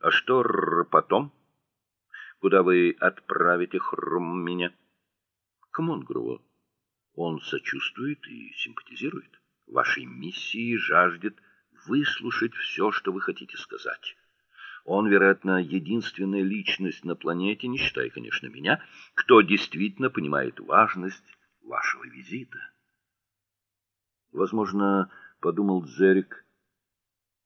А что потом? Куда вы отправите хрум меня? К Монгрову. Он сочувствует и симпатизирует. Вашей миссии жаждет выслушать все, что вы хотите сказать. Он, вероятно, единственная личность на планете, не считая, конечно, меня, кто действительно понимает важность вашего визита. Возможно, подумал Джерик,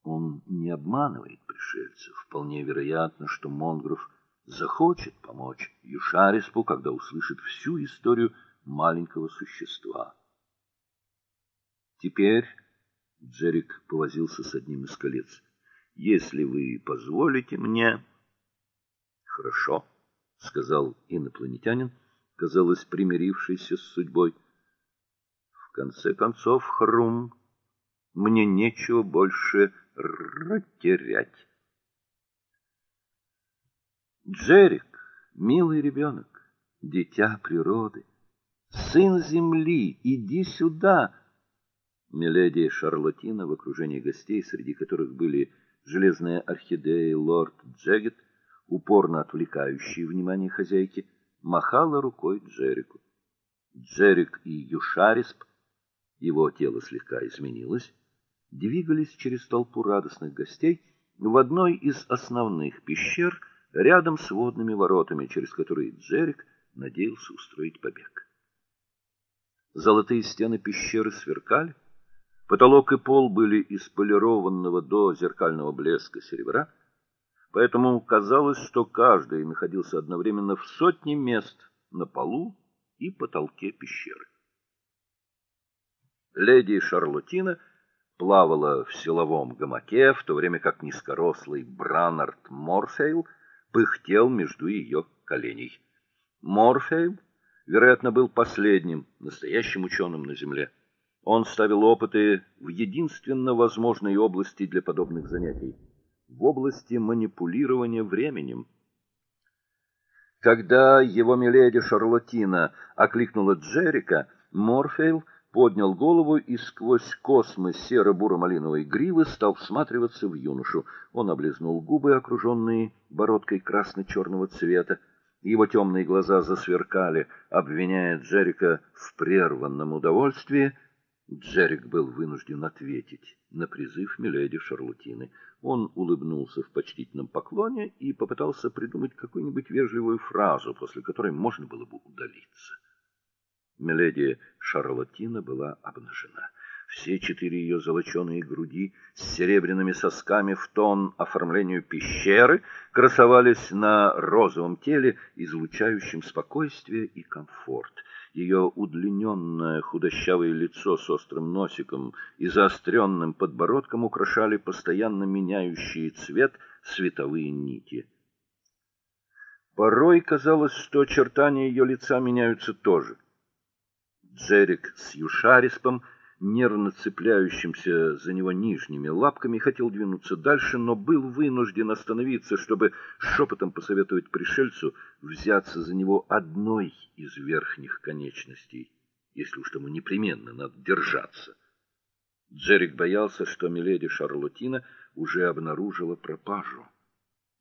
он не обманывает пришельцев. Вполне вероятно, что Монгров захочет помочь Юшариспу, когда услышит всю историю маленького существа. Теперь Джерик повозился с одним из колец. Если вы позволите мне, хорошо, сказал инопланетянин, казалось, примирившийся с судьбой. В конце концов, Хрум, мне нечего больше растерять. Джерик, милый ребенок, дитя природы, сын земли, иди сюда. Миледи Шарлотина в окружении гостей, среди которых были железная орхидея лорд Джегет, упорно отвлекающие внимание хозяйки, махала рукой Джерику. Джерик и Юшарисп, его тело слегка изменилось, двигались через толпу радостных гостей в одной из основных пещер рядом с водными воротами, через которые Джерик надеялся устроить побег. Золотые стены пещеры сверкали, потолок и пол были из полированного до зеркального блеска серебра, поэтому казалось, что каждый находился одновременно в сотне мест на полу и потолке пещеры. Леди Шарлотина плавала в силовом гамаке, в то время как низкорослый Бранард Морфейл пыхтел между ее коленей. Морфейл, вероятно, был последним настоящим ученым на земле. Он ставил опыты в единственно возможной области для подобных занятий в области манипулирования временем. Когда его миледи Шарлотина окликнула Джерика, Морфейл поднял голову и сквозь космы серо-буро-малиновой гривы стал всматриваться в юношу. Он облизнул губы, окруженные бородкой красно черного цвета. Его темные глаза засверкали, обвиняя Джерика в прерванном удовольствии. Джерик был вынужден ответить на призыв миледи Шарлотины. Он улыбнулся в почтительном поклоне и попытался придумать какую-нибудь вежливую фразу, после которой можно было бы удалиться. Миледи Шарлотина была обнажена. Все четыре ее золоченые груди с серебряными сосками в тон оформлению пещеры красовались на розовом теле, излучающем спокойствие и комфорт. Ее удлиненное худощавое лицо с острым носиком и заостренным подбородком украшали постоянно меняющие цвет световые нити. Порой казалось, что очертания ее лица меняются тоже. Джерик с Юшариспом, нервно цепляющимся за него нижними лапками, хотел двинуться дальше, но был вынужден остановиться, чтобы шепотом посоветовать пришельцу взяться за него одной из верхних конечностей, если уж тому непременно надо держаться. Джерик боялся, что миледи Шарлотина уже обнаружила пропажу.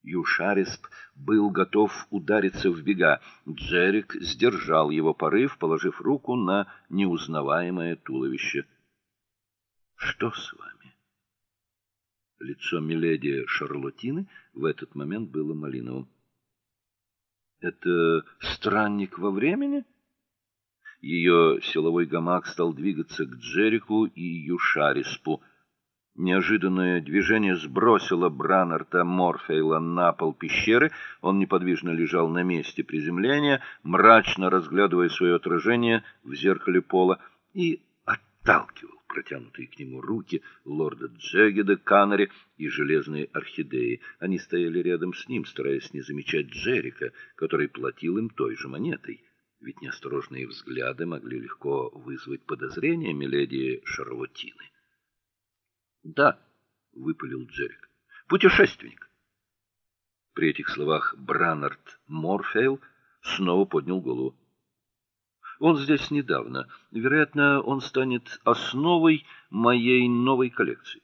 Юшарисп был готов удариться в бега. Джерик сдержал его порыв, положив руку на неузнаваемое туловище. Что с вами? Лицо миледи Шарлотины в этот момент было малиновым. Это странник во времени? Ее силовой гамак стал двигаться к Джерику и Юшариспу. Неожиданное движение сбросило Бранарта Морфейла на пол пещеры. Он неподвижно лежал на месте приземления, мрачно разглядывая свое отражение в зеркале пола и отталкивал протянутые к нему руки лорда Джегеда, Канари и железные орхидеи. Они стояли рядом с ним, стараясь не замечать Джерика, который платил им той же монетой. Ведь неосторожные взгляды могли легко вызвать подозрения миледи Шарлотины. "Да", выпалил Джерик. "Путешественник". При этих словах Бранард Морфейл снова поднял голову. Он здесь недавно. Вероятно, он станет основой моей новой коллекции.